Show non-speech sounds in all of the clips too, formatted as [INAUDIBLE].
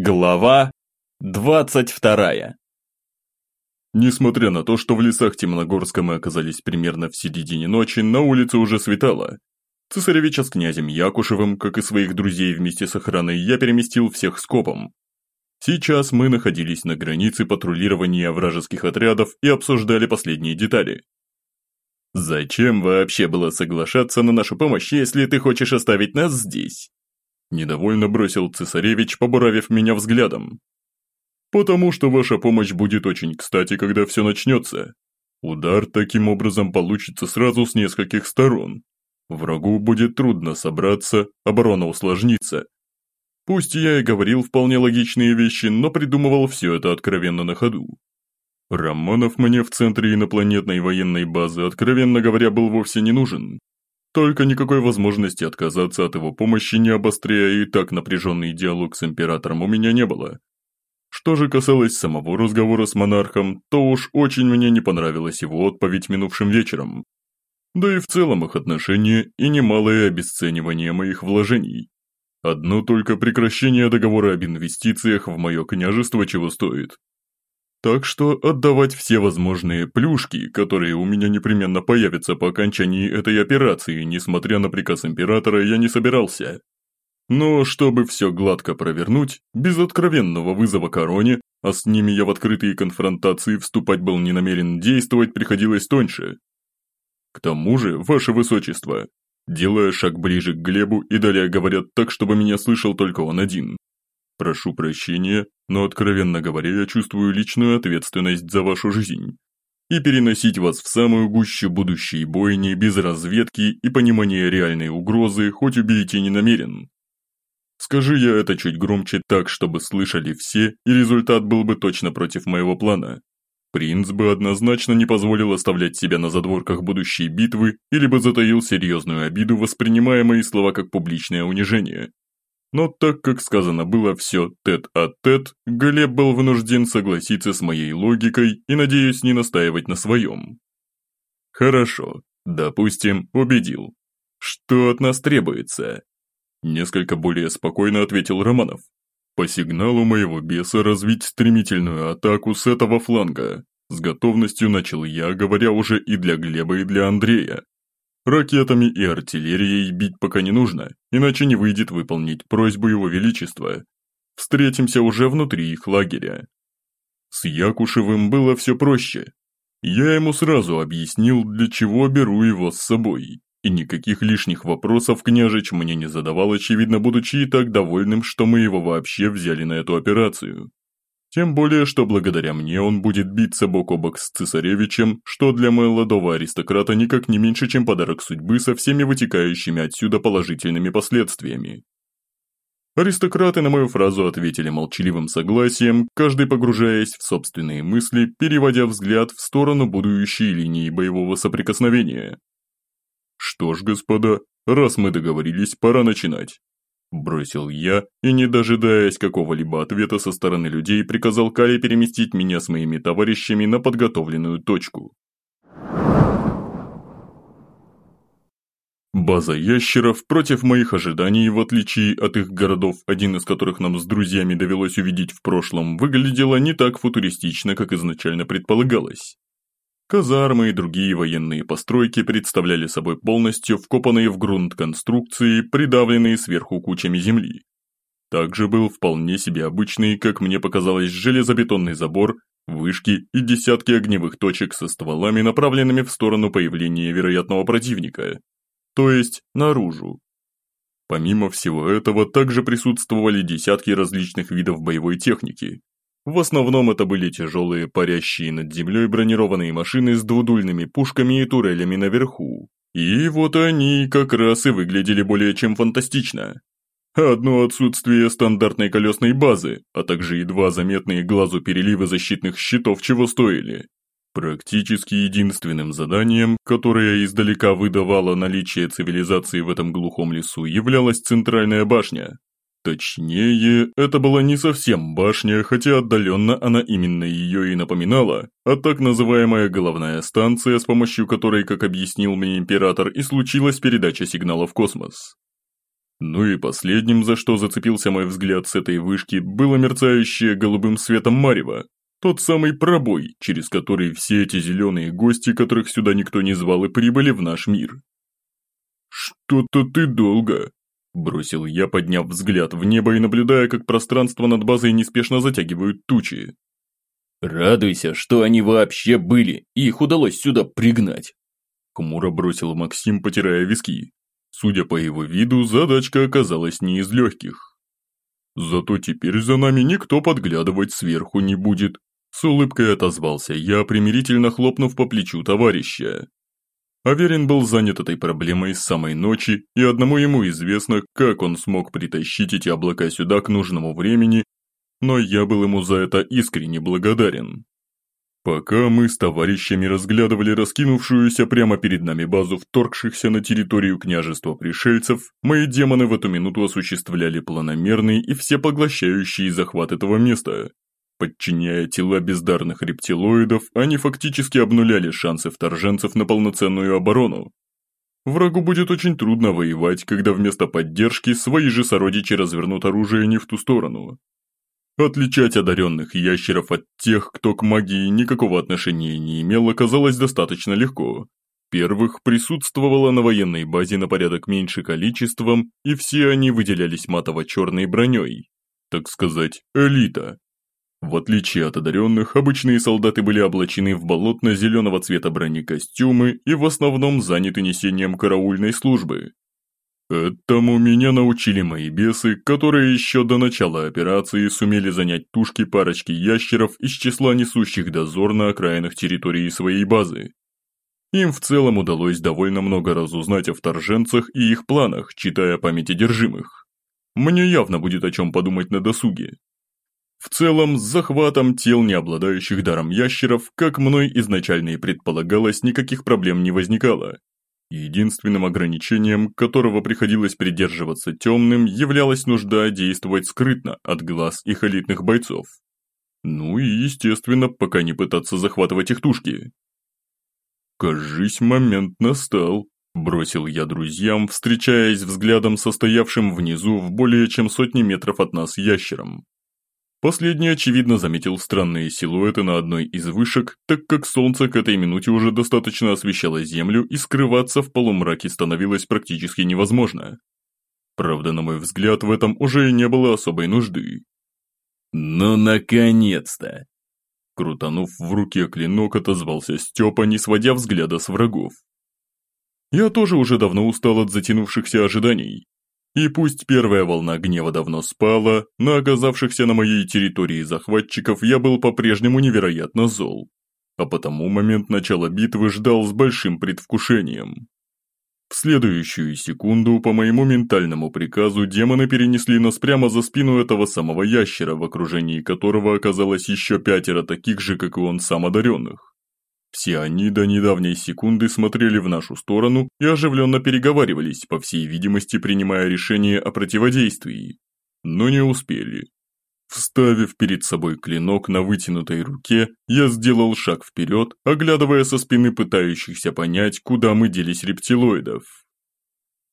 Глава 22 Несмотря на то, что в лесах Темногорска мы оказались примерно в середине ночи, на улице уже светало. Цесаревича с князем Якушевым, как и своих друзей вместе с охраной, я переместил всех скопом. Сейчас мы находились на границе патрулирования вражеских отрядов и обсуждали последние детали. «Зачем вообще было соглашаться на нашу помощь, если ты хочешь оставить нас здесь?» Недовольно бросил цесаревич, побуравив меня взглядом. «Потому что ваша помощь будет очень кстати, когда все начнется. Удар таким образом получится сразу с нескольких сторон. Врагу будет трудно собраться, оборона усложнится. Пусть я и говорил вполне логичные вещи, но придумывал все это откровенно на ходу. Романов мне в центре инопланетной военной базы, откровенно говоря, был вовсе не нужен. Только никакой возможности отказаться от его помощи, не обостряя и так напряженный диалог с императором, у меня не было. Что же касалось самого разговора с монархом, то уж очень мне не понравилась его отповедь минувшим вечером. Да и в целом их отношения и немалое обесценивание моих вложений. Одно только прекращение договора об инвестициях в мое княжество чего стоит. Так что отдавать все возможные плюшки, которые у меня непременно появятся по окончании этой операции, несмотря на приказ императора, я не собирался. Но чтобы все гладко провернуть, без откровенного вызова короне, а с ними я в открытые конфронтации вступать был не намерен, действовать приходилось тоньше. К тому же, ваше высочество, делая шаг ближе к Глебу и далее говорят так, чтобы меня слышал только он один. Прошу прощения, но откровенно говоря, я чувствую личную ответственность за вашу жизнь. И переносить вас в самую гущу будущей бойни без разведки и понимания реальной угрозы хоть убейте не намерен. Скажи я это чуть громче так, чтобы слышали все, и результат был бы точно против моего плана. Принц бы однозначно не позволил оставлять себя на задворках будущей битвы или бы затаил серьезную обиду, воспринимая мои слова как публичное унижение. Но так как сказано было все тет-а-тет, Глеб был вынужден согласиться с моей логикой и, надеюсь, не настаивать на своем. Хорошо, допустим, убедил. Что от нас требуется? Несколько более спокойно ответил Романов. По сигналу моего беса развить стремительную атаку с этого фланга. С готовностью начал я, говоря уже и для Глеба, и для Андрея. Ракетами и артиллерией бить пока не нужно, иначе не выйдет выполнить просьбу его величества. Встретимся уже внутри их лагеря. С Якушевым было все проще. Я ему сразу объяснил, для чего беру его с собой. И никаких лишних вопросов княжич мне не задавал, очевидно, будучи и так довольным, что мы его вообще взяли на эту операцию. Тем более, что благодаря мне он будет биться бок о бок с цесаревичем, что для молодого аристократа никак не меньше, чем подарок судьбы со всеми вытекающими отсюда положительными последствиями. Аристократы на мою фразу ответили молчаливым согласием, каждый погружаясь в собственные мысли, переводя взгляд в сторону будущей линии боевого соприкосновения. Что ж, господа, раз мы договорились, пора начинать. Бросил я и, не дожидаясь какого-либо ответа со стороны людей, приказал Кале переместить меня с моими товарищами на подготовленную точку. База ящеров против моих ожиданий, в отличие от их городов, один из которых нам с друзьями довелось увидеть в прошлом, выглядела не так футуристично, как изначально предполагалось. Казармы и другие военные постройки представляли собой полностью вкопанные в грунт конструкции, придавленные сверху кучами земли. Также был вполне себе обычный, как мне показалось, железобетонный забор, вышки и десятки огневых точек со стволами, направленными в сторону появления вероятного противника, то есть наружу. Помимо всего этого, также присутствовали десятки различных видов боевой техники, в основном это были тяжелые, парящие над землей бронированные машины с двудульными пушками и турелями наверху. И вот они как раз и выглядели более чем фантастично. Одно отсутствие стандартной колесной базы, а также едва заметные глазу переливы защитных щитов чего стоили. Практически единственным заданием, которое издалека выдавало наличие цивилизации в этом глухом лесу, являлась центральная башня, Точнее, это была не совсем башня, хотя отдаленно она именно ее и напоминала, а так называемая головная станция, с помощью которой, как объяснил мне император, и случилась передача сигнала в космос. Ну и последним, за что зацепился мой взгляд с этой вышки, было мерцающее голубым светом марево. Тот самый пробой, через который все эти зеленые гости, которых сюда никто не звал, и прибыли в наш мир. «Что-то ты долго», – бросил я, подняв взгляд в небо и наблюдая, как пространство над базой неспешно затягивают тучи. «Радуйся, что они вообще были, и их удалось сюда пригнать», – хмуро бросил Максим, потирая виски. Судя по его виду, задачка оказалась не из легких. Зато теперь за нами никто подглядывать сверху не будет. С улыбкой отозвался я, примирительно хлопнув по плечу товарища. Аверин был занят этой проблемой с самой ночи, и одному ему известно, как он смог притащить эти облака сюда к нужному времени, но я был ему за это искренне благодарен. Пока мы с товарищами разглядывали раскинувшуюся прямо перед нами базу вторгшихся на территорию княжества пришельцев, мои демоны в эту минуту осуществляли планомерный и всепоглощающий захват этого места. Подчиняя тела бездарных рептилоидов, они фактически обнуляли шансы вторженцев на полноценную оборону. Врагу будет очень трудно воевать, когда вместо поддержки свои же сородичи развернут оружие не в ту сторону. Отличать одаренных ящеров от тех, кто к магии никакого отношения не имел, оказалось достаточно легко. Первых присутствовало на военной базе на порядок меньше количеством, и все они выделялись матово-черной броней. Так сказать, элита. В отличие от одаренных, обычные солдаты были облачены в болотно-зеленого цвета бронекостюмы и в основном заняты несением караульной службы. Этому меня научили мои бесы, которые еще до начала операции сумели занять тушки парочки ящеров из числа несущих дозор на окраинах территории своей базы. Им в целом удалось довольно много разузнать о вторженцах и их планах, читая память одержимых. Мне явно будет о чем подумать на досуге. В целом, с захватом тел, не обладающих даром ящеров, как мной изначально и предполагалось, никаких проблем не возникало, Единственным ограничением, которого приходилось придерживаться темным, являлась нужда действовать скрытно от глаз их элитных бойцов. Ну и, естественно, пока не пытаться захватывать их тушки. «Кажись, момент настал», – бросил я друзьям, встречаясь взглядом состоявшим внизу в более чем сотни метров от нас ящером. Последний, очевидно, заметил странные силуэты на одной из вышек, так как солнце к этой минуте уже достаточно освещало землю и скрываться в полумраке становилось практически невозможно. Правда, на мой взгляд, в этом уже и не было особой нужды. «Ну, наконец-то!» Крутанув в руке клинок, отозвался Степа, не сводя взгляда с врагов. Я тоже уже давно устал от затянувшихся ожиданий, и пусть первая волна гнева давно спала, но оказавшихся на моей территории захватчиков я был по-прежнему невероятно зол. А потому момент начала битвы ждал с большим предвкушением. В следующую секунду по моему ментальному приказу демоны перенесли нас прямо за спину этого самого ящера, в окружении которого оказалось еще пятеро таких же, как и он сам одаренных. Все они до недавней секунды смотрели в нашу сторону и оживленно переговаривались, по всей видимости принимая решение о противодействии. Но не успели. Вставив перед собой клинок на вытянутой руке, я сделал шаг вперед, оглядывая со спины пытающихся понять, куда мы делись рептилоидов.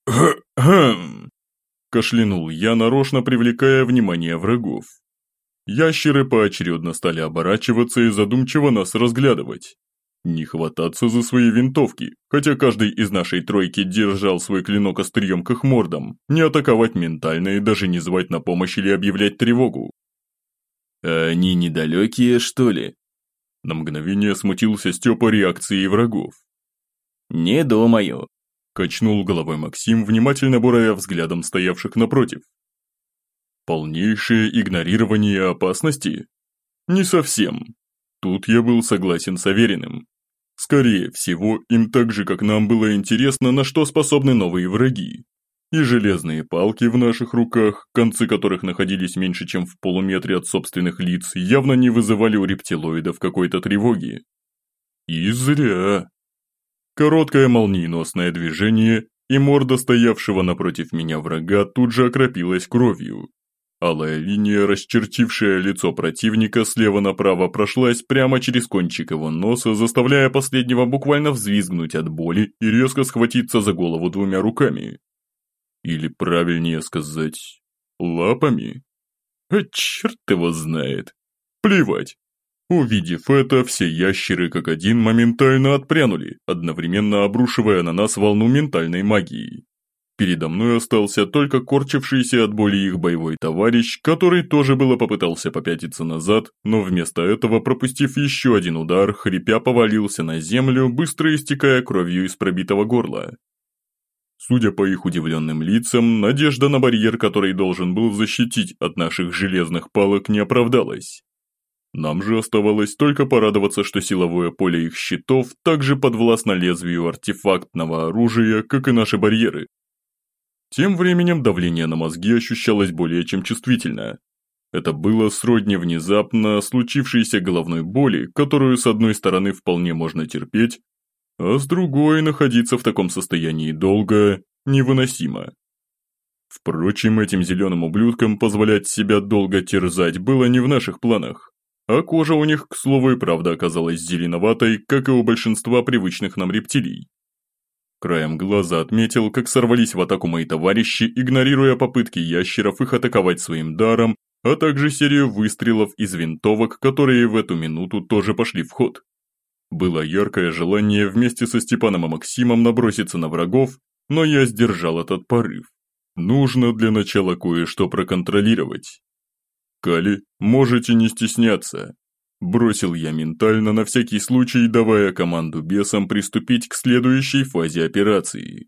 «Хм!» – кашлянул я, нарочно привлекая внимание врагов. Ящеры поочередно стали оборачиваться и задумчиво нас разглядывать. Не хвататься за свои винтовки, хотя каждый из нашей тройки держал свой клинок острием к их мордам, не атаковать ментально и даже не звать на помощь или объявлять тревогу. А они недалекие, что ли? На мгновение смутился Степа реакцией врагов. «Не думаю», – качнул головой Максим, внимательно буравя взглядом стоявших напротив. «Полнейшее игнорирование опасности? Не совсем. Тут я был согласен с Авериным. Скорее всего, им так же, как нам было интересно, на что способны новые враги. И железные палки в наших руках, концы которых находились меньше, чем в полуметре от собственных лиц, явно не вызывали у рептилоидов какой-то тревоги. И зря. Короткое молниеносное движение, и морда стоявшего напротив меня врага тут же окропилась кровью. Алая линия, расчертившая лицо противника слева направо, прошлась прямо через кончик его носа, заставляя последнего буквально взвизгнуть от боли и резко схватиться за голову двумя руками. Или правильнее сказать, лапами? А черт его знает. Плевать. Увидев это, все ящеры как один моментально отпрянули, одновременно обрушивая на нас волну ментальной магии. Передо мной остался только корчившийся от боли их боевой товарищ, который тоже было попытался попятиться назад, но вместо этого, пропустив еще один удар, хрипя повалился на землю, быстро истекая кровью из пробитого горла. Судя по их удивленным лицам, надежда на барьер, который должен был защитить от наших железных палок, не оправдалась. Нам же оставалось только порадоваться, что силовое поле их щитов также подвластно лезвию артефактного оружия, как и наши барьеры. Тем временем давление на мозги ощущалось более чем чувствительно. Это было сродни внезапно случившейся головной боли, которую с одной стороны вполне можно терпеть, а с другой находиться в таком состоянии долго невыносимо. Впрочем, этим зеленым ублюдкам позволять себя долго терзать было не в наших планах. А кожа у них, к слову и правда, оказалась зеленоватой, как и у большинства привычных нам рептилий. Краем глаза отметил, как сорвались в атаку мои товарищи, игнорируя попытки ящеров их атаковать своим даром, а также серию выстрелов из винтовок, которые в эту минуту тоже пошли в ход. Было яркое желание вместе со Степаном и Максимом наброситься на врагов, но я сдержал этот порыв. Нужно для начала кое-что проконтролировать. Кали, можете не стесняться. Бросил я ментально на всякий случай, давая команду бесам приступить к следующей фазе операции.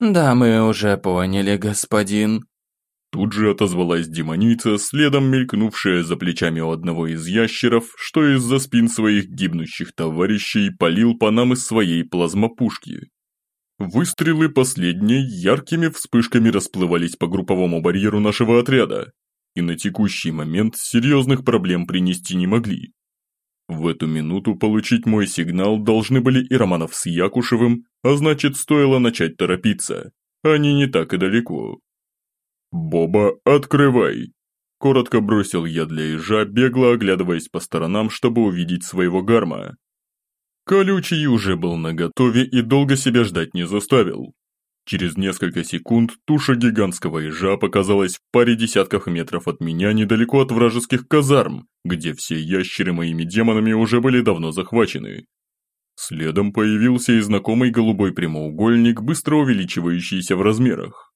«Да, мы уже поняли, господин», Тут же отозвалась демоница, следом мелькнувшая за плечами у одного из ящеров, что из-за спин своих гибнущих товарищей полил по нам из своей плазмопушки. Выстрелы последней яркими вспышками расплывались по групповому барьеру нашего отряда, и на текущий момент серьезных проблем принести не могли. В эту минуту получить мой сигнал должны были и Романов с Якушевым, а значит стоило начать торопиться. Они не так и далеко. «Боба, открывай!» Коротко бросил я для ежа, бегло оглядываясь по сторонам, чтобы увидеть своего гарма. Колючий уже был наготове и долго себя ждать не заставил. Через несколько секунд туша гигантского ежа показалась в паре десятков метров от меня недалеко от вражеских казарм, где все ящеры моими демонами уже были давно захвачены. Следом появился и знакомый голубой прямоугольник, быстро увеличивающийся в размерах.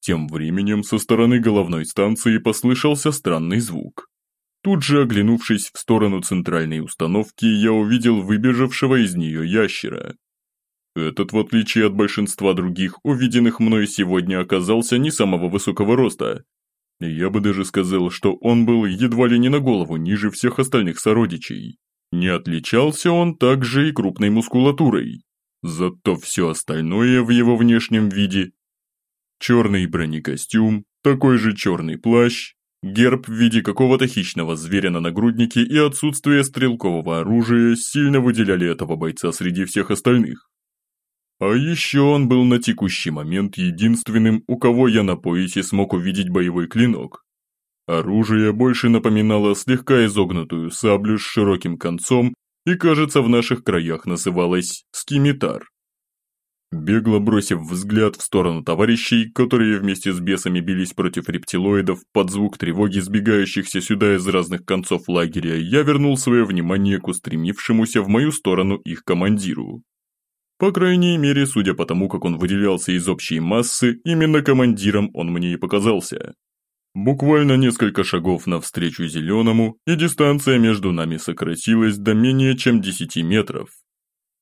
Тем временем со стороны головной станции послышался странный звук. Тут же, оглянувшись в сторону центральной установки, я увидел выбежавшего из нее ящера. Этот, в отличие от большинства других, увиденных мной сегодня, оказался не самого высокого роста. Я бы даже сказал, что он был едва ли не на голову ниже всех остальных сородичей. Не отличался он также и крупной мускулатурой. Зато все остальное в его внешнем виде черный бронекостюм, такой же черный плащ, герб в виде какого-то хищного зверя на нагруднике и отсутствие стрелкового оружия сильно выделяли этого бойца среди всех остальных. А еще он был на текущий момент единственным, у кого я на поясе смог увидеть боевой клинок. Оружие больше напоминало слегка изогнутую саблю с широким концом и, кажется, в наших краях называлось скимитар. Бегло бросив взгляд в сторону товарищей, которые вместе с бесами бились против рептилоидов под звук тревоги сбегающихся сюда из разных концов лагеря, я вернул свое внимание к устремившемуся в мою сторону их командиру. По крайней мере, судя по тому, как он выделялся из общей массы, именно командиром он мне и показался. Буквально несколько шагов навстречу зеленому, и дистанция между нами сократилась до менее чем 10 метров.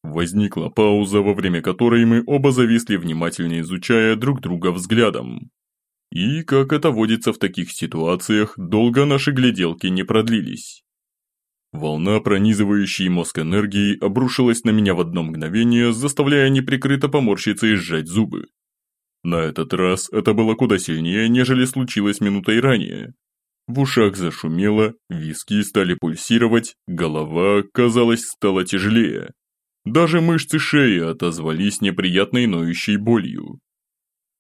Возникла пауза, во время которой мы оба зависли, внимательно изучая друг друга взглядом. И, как это водится в таких ситуациях, долго наши гляделки не продлились. Волна, пронизывающей мозг энергии, обрушилась на меня в одно мгновение, заставляя неприкрыто поморщиться и сжать зубы. На этот раз это было куда сильнее, нежели случилось минутой ранее. В ушах зашумело, виски стали пульсировать, голова, казалось, стала тяжелее. Даже мышцы шеи отозвались неприятной ноющей болью.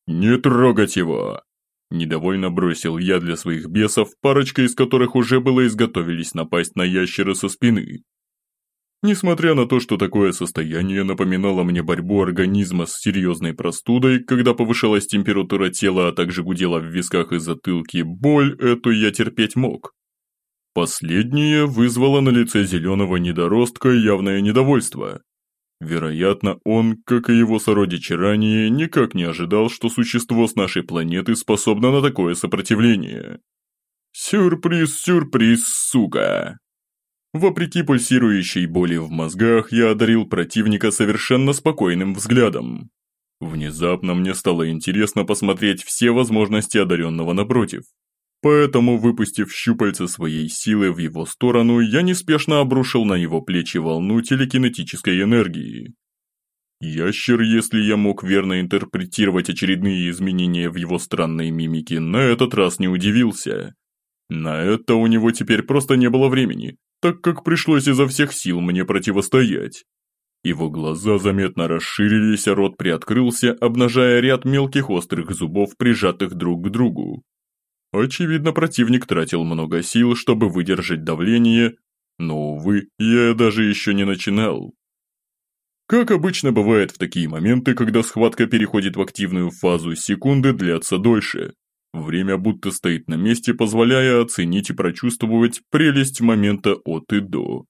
«Не трогать его!» Недовольно бросил я для своих бесов, парочка из которых уже было изготовились напасть на ящера со спины. Несмотря на то, что такое состояние напоминало мне борьбу организма с серьезной простудой, когда повышалась температура тела, а также гудела в висках и затылке, боль эту я терпеть мог. Последнее вызвало на лице зеленого недоростка явное недовольство. Вероятно, он, как и его сородичи ранее, никак не ожидал, что существо с нашей планеты способно на такое сопротивление. Сюрприз, сюрприз, сука! Вопреки пульсирующей боли в мозгах, я одарил противника совершенно спокойным взглядом. Внезапно мне стало интересно посмотреть все возможности одаренного напротив. Поэтому, выпустив щупальца своей силы в его сторону, я неспешно обрушил на его плечи волну телекинетической энергии. Ящер, если я мог верно интерпретировать очередные изменения в его странной мимике, на этот раз не удивился. На это у него теперь просто не было времени, так как пришлось изо всех сил мне противостоять. Его глаза заметно расширились, а рот приоткрылся, обнажая ряд мелких острых зубов, прижатых друг к другу. Очевидно, противник тратил много сил, чтобы выдержать давление, но, увы, я даже еще не начинал. Как обычно бывает в такие моменты, когда схватка переходит в активную фазу, секунды длятся дольше. Время будто стоит на месте, позволяя оценить и прочувствовать прелесть момента от и до.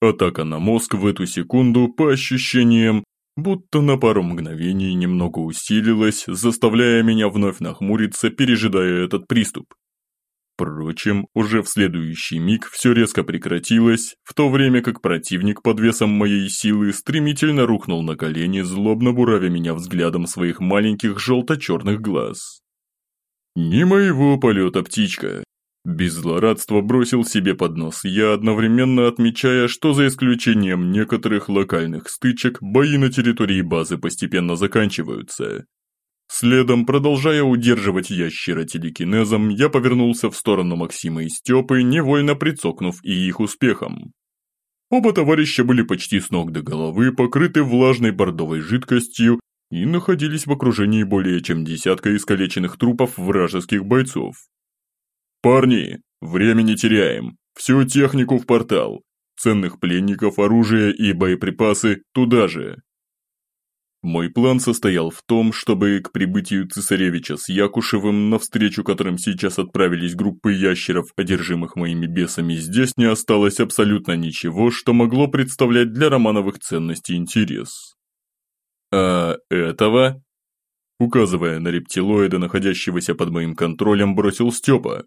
Атака на мозг в эту секунду, по ощущениям, будто на пару мгновений немного усилилась, заставляя меня вновь нахмуриться, пережидая этот приступ. Впрочем, уже в следующий миг все резко прекратилось, в то время как противник под весом моей силы стремительно рухнул на колени, злобно буравя меня взглядом своих маленьких желто-черных глаз. «Не моего полета, птичка!» Без злорадства бросил себе под нос я, одновременно отмечая, что за исключением некоторых локальных стычек, бои на территории базы постепенно заканчиваются. Следом, продолжая удерживать ящера телекинезом, я повернулся в сторону Максима и Степы, невольно прицокнув и их успехом. Оба товарища были почти с ног до головы, покрыты влажной бордовой жидкостью и находились в окружении более чем десятка искалеченных трупов вражеских бойцов. «Парни, время не теряем. Всю технику в портал. Ценных пленников, оружие и боеприпасы туда же». Мой план состоял в том, чтобы к прибытию цесаревича с Якушевым, навстречу которым сейчас отправились группы ящеров, одержимых моими бесами, здесь не осталось абсолютно ничего, что могло представлять для Романовых ценности интерес. «А этого?» Указывая на рептилоида, находящегося под моим контролем, бросил Степа.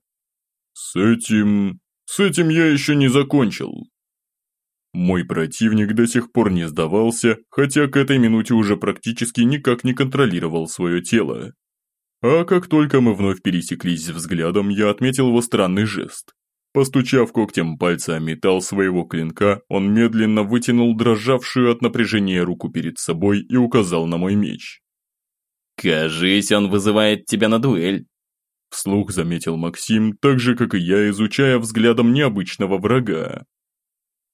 «С этим... с этим я еще не закончил». Мой противник до сих пор не сдавался, хотя к этой минуте уже практически никак не контролировал свое тело. А как только мы вновь пересеклись взглядом, я отметил его странный жест. Постучав когтем пальца о металл своего клинка, он медленно вытянул дрожавшую от напряжения руку перед собой и указал на мой меч. «Кажись, он вызывает тебя на дуэль», – вслух заметил Максим, так же, как и я, изучая взглядом необычного врага.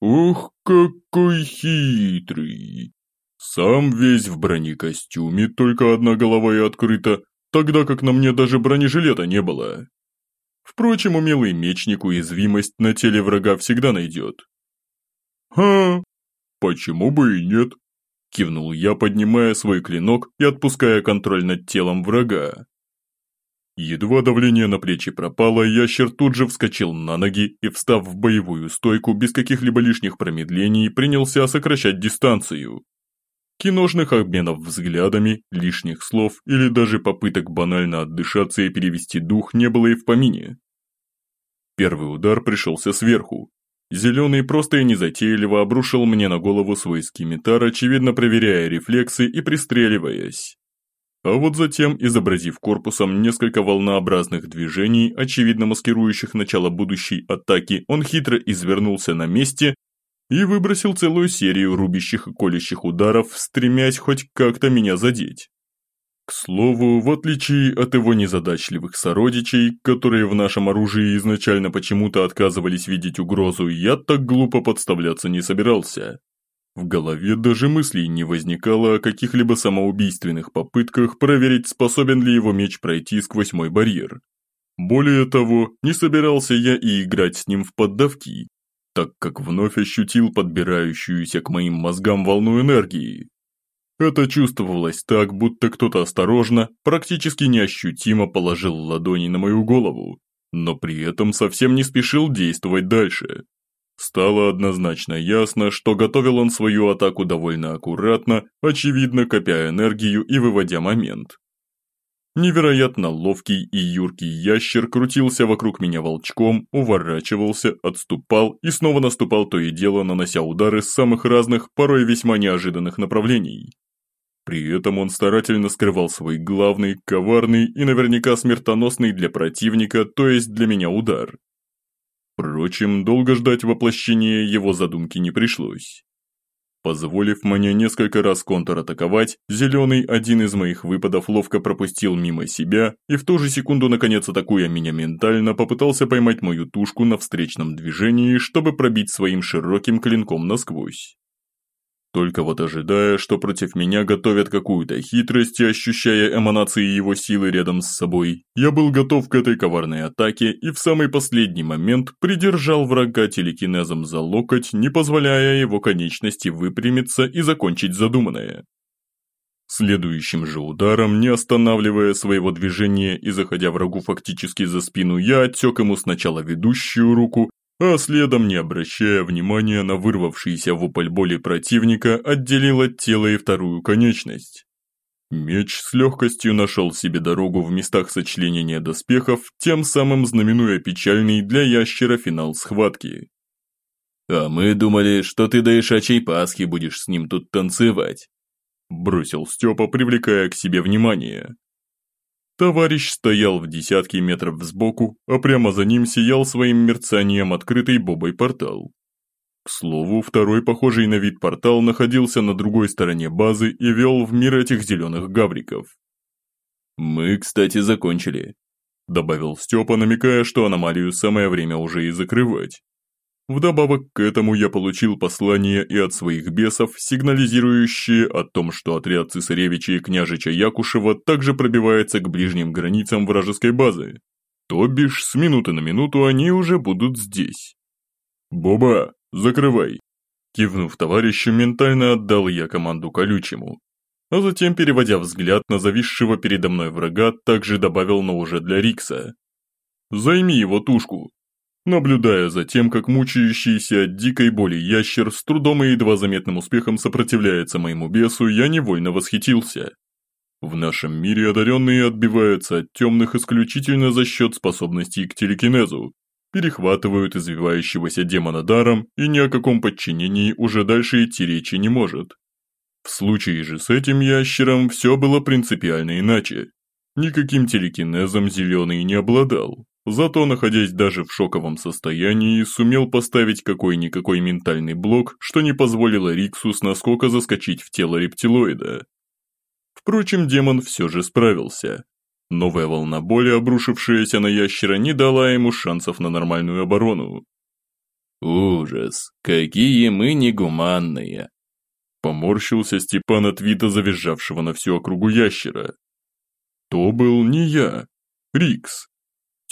«Ух, какой хитрый! Сам весь в бронекостюме, только одна голова и открыта, тогда как на мне даже бронежилета не было. Впрочем, умелый мечник уязвимость на теле врага всегда найдет. «Ха, почему бы и нет?» Кивнул я, поднимая свой клинок и отпуская контроль над телом врага. Едва давление на плечи пропало, ящер тут же вскочил на ноги и, встав в боевую стойку, без каких-либо лишних промедлений, принялся сокращать дистанцию. Киношных обменов взглядами, лишних слов или даже попыток банально отдышаться и перевести дух не было и в помине. Первый удар пришелся сверху. Зеленый просто и незатейливо обрушил мне на голову свой скимитар, очевидно проверяя рефлексы и пристреливаясь. А вот затем, изобразив корпусом несколько волнообразных движений, очевидно маскирующих начало будущей атаки, он хитро извернулся на месте и выбросил целую серию рубящих и колющих ударов, стремясь хоть как-то меня задеть. К слову, в отличие от его незадачливых сородичей, которые в нашем оружии изначально почему-то отказывались видеть угрозу, я так глупо подставляться не собирался. В голове даже мыслей не возникало о каких-либо самоубийственных попытках проверить, способен ли его меч пройти сквозь мой барьер. Более того, не собирался я и играть с ним в поддавки. так как вновь ощутил подбирающуюся к моим мозгам волну энергии. Это чувствовалось так, будто кто-то осторожно, практически неощутимо положил ладони на мою голову, но при этом совсем не спешил действовать дальше. Стало однозначно ясно, что готовил он свою атаку довольно аккуратно, очевидно копя энергию и выводя момент. Невероятно ловкий и юркий ящер крутился вокруг меня волчком, уворачивался, отступал и снова наступал то и дело, нанося удары с самых разных, порой весьма неожиданных направлений. При этом он старательно скрывал свой главный, коварный и наверняка смертоносный для противника, то есть для меня удар. Впрочем, долго ждать воплощения его задумки не пришлось. Позволив мне несколько раз контратаковать, Зеленый один из моих выпадов ловко пропустил мимо себя и в ту же секунду, наконец атакуя меня ментально, попытался поймать мою тушку на встречном движении, чтобы пробить своим широким клинком насквозь. Только вот ожидая, что против меня готовят какую-то хитрость и ощущая эманации его силы рядом с собой, я был готов к этой коварной атаке и в самый последний момент придержал врага телекинезом за локоть, не позволяя его конечности выпрямиться и закончить задуманное. Следующим же ударом, не останавливая своего движения и заходя врагу фактически за спину, я отсек ему сначала ведущую руку, а следом, не обращая внимания на вырвавшийся вопль боли противника, отделил от тела и вторую конечность. Меч с легкостью нашел себе дорогу в местах сочленения доспехов, тем самым знаменуя печальный для ящера финал схватки. «А мы думали, что ты до Ишачьей Пасхи будешь с ним тут танцевать», бросил Степа, привлекая к себе внимание. Товарищ стоял в десятке метров сбоку, а прямо за ним сиял своим мерцанием открытый бобой портал. К слову, второй похожий на вид портал находился на другой стороне базы и вел в мир этих зеленых гавриков. «Мы, кстати, закончили», – добавил Степа, намекая, что аномалию самое время уже и закрывать. Вдобавок к этому я получил послание и от своих бесов, сигнализирующие о том, что отряд цесаревича и княжича Якушева также пробивается к ближним границам вражеской базы. То бишь, с минуты на минуту они уже будут здесь. «Боба, закрывай!» Кивнув товарищу, ментально отдал я команду колючему. А затем, переводя взгляд на зависшего передо мной врага, также добавил, но уже для Рикса. «Займи его тушку, Наблюдая за тем, как мучающийся от дикой боли ящер с трудом и едва заметным успехом сопротивляется моему бесу, я невольно восхитился. В нашем мире одаренные отбиваются от темных исключительно за счет способностей к телекинезу, перехватывают извивающегося демона даром и ни о каком подчинении уже дальше идти речи не может. В случае же с этим ящером все было принципиально иначе. Никаким телекинезом зеленый не обладал, Зато, находясь даже в шоковом состоянии, сумел поставить какой-никакой ментальный блок, что не позволило Риксу с наскока заскочить в тело рептилоида. Впрочем, демон все же справился. Новая волна боли, обрушившаяся на ящера, не дала ему шансов на нормальную оборону. «Ужас! Какие мы негуманные!» Поморщился Степан от вида завизжавшего на всю округу ящера. То был не я, Рикс.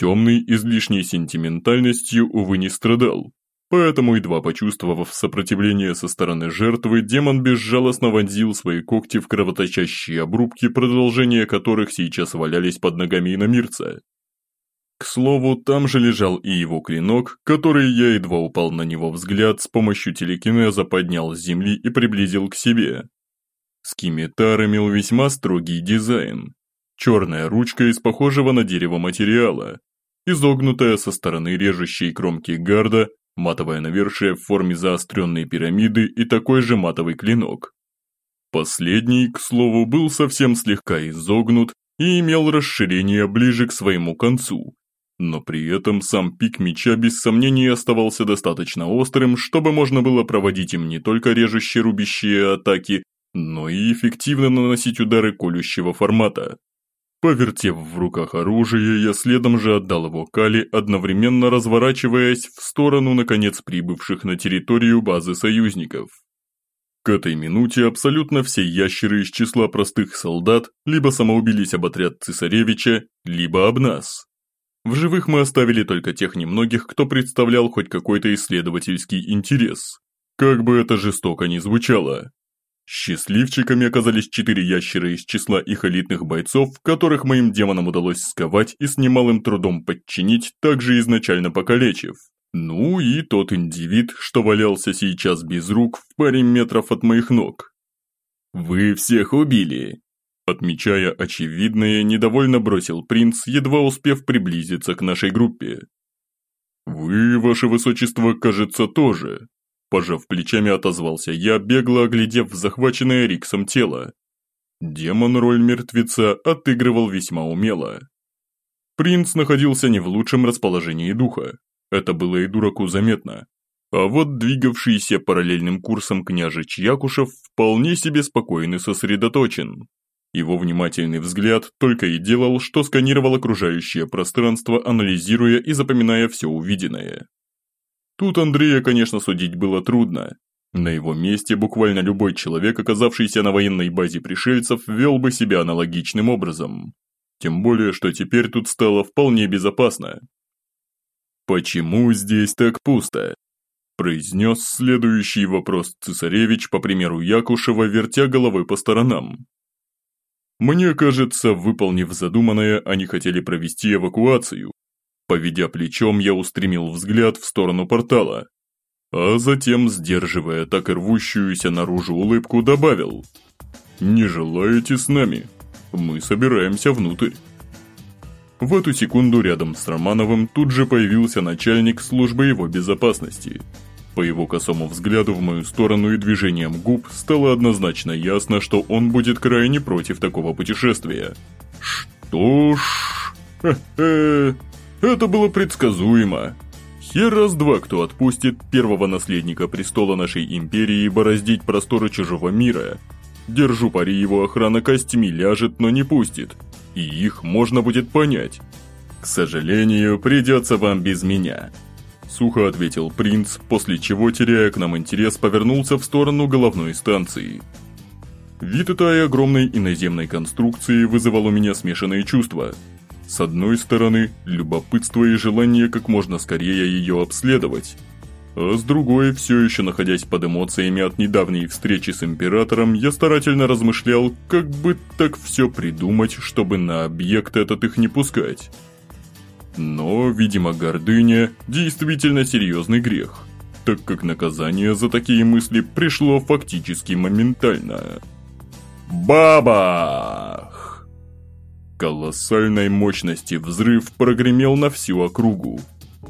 Темный излишней сентиментальностью, увы, не страдал. Поэтому, едва почувствовав сопротивление со стороны жертвы, демон безжалостно вонзил свои когти в кровоточащие обрубки, продолжения которых сейчас валялись под ногами иномирца. К слову, там же лежал и его клинок, который я едва упал на него взгляд, с помощью телекинеза поднял с земли и приблизил к себе. Скимитар имел весьма строгий дизайн. Черная ручка из похожего на дерево материала, изогнутая со стороны режущей кромки гарда, матовое навершие в форме заостренной пирамиды и такой же матовый клинок. Последний, к слову, был совсем слегка изогнут и имел расширение ближе к своему концу, но при этом сам пик меча без сомнения оставался достаточно острым, чтобы можно было проводить им не только режущие рубящие атаки, но и эффективно наносить удары колющего формата. Повертев в руках оружие, я следом же отдал его Кали, одновременно разворачиваясь в сторону наконец прибывших на территорию базы союзников. К этой минуте абсолютно все ящеры из числа простых солдат либо самоубились об отряд цесаревича, либо об нас. В живых мы оставили только тех немногих, кто представлял хоть какой-то исследовательский интерес. Как бы это жестоко ни звучало. Счастливчиками оказались четыре ящера из числа их элитных бойцов, которых моим демонам удалось сковать и с немалым трудом подчинить, также изначально покалечив. Ну и тот индивид, что валялся сейчас без рук в паре метров от моих ног. «Вы всех убили!» Отмечая очевидное, недовольно бросил принц, едва успев приблизиться к нашей группе. «Вы, ваше высочество, кажется, тоже», Пожав плечами, отозвался я, бегло оглядев захваченное Риксом тело. Демон роль мертвеца отыгрывал весьма умело. Принц находился не в лучшем расположении духа. Это было и дураку заметно. А вот двигавшийся параллельным курсом княжич Якушев вполне себе спокоен и сосредоточен. Его внимательный взгляд только и делал, что сканировал окружающее пространство, анализируя и запоминая все увиденное. Тут Андрея, конечно, судить было трудно. На его месте буквально любой человек, оказавшийся на военной базе пришельцев, вел бы себя аналогичным образом. Тем более, что теперь тут стало вполне безопасно. «Почему здесь так пусто?» произнес следующий вопрос цесаревич по примеру Якушева, вертя головой по сторонам. Мне кажется, выполнив задуманное, они хотели провести эвакуацию, Поведя плечом, я устремил взгляд в сторону портала. А затем, сдерживая так и рвущуюся наружу улыбку, добавил. «Не желаете с нами? Мы собираемся внутрь». В эту секунду рядом с Романовым тут же появился начальник службы его безопасности. По его косому взгляду в мою сторону и движением губ стало однозначно ясно, что он будет крайне против такого путешествия. Что ж... [LAUGHS] Это было предсказуемо. Хер раз-два кто отпустит первого наследника престола нашей империи бороздить просторы чужого мира. Держу пари, его охрана костями ляжет, но не пустит. И их можно будет понять. К сожалению, придется вам без меня. Сухо ответил принц, после чего, теряя к нам интерес, повернулся в сторону головной станции. Вид этой огромной иноземной конструкции вызывал у меня смешанные чувства – с одной стороны, любопытство и желание как можно скорее ее обследовать. А с другой, все еще находясь под эмоциями от недавней встречи с Императором, я старательно размышлял, как бы так все придумать, чтобы на объект этот их не пускать. Но, видимо, гордыня – действительно серьезный грех, так как наказание за такие мысли пришло фактически моментально. Баба! Колоссальной мощности взрыв прогремел на всю округу.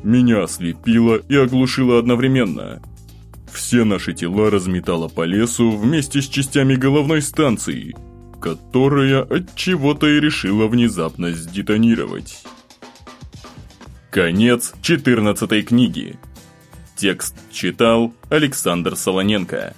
Меня ослепило и оглушило одновременно. Все наши тела разметало по лесу вместе с частями головной станции, которая от чего-то и решила внезапно сдетонировать. Конец 14 книги. Текст читал Александр Солоненко.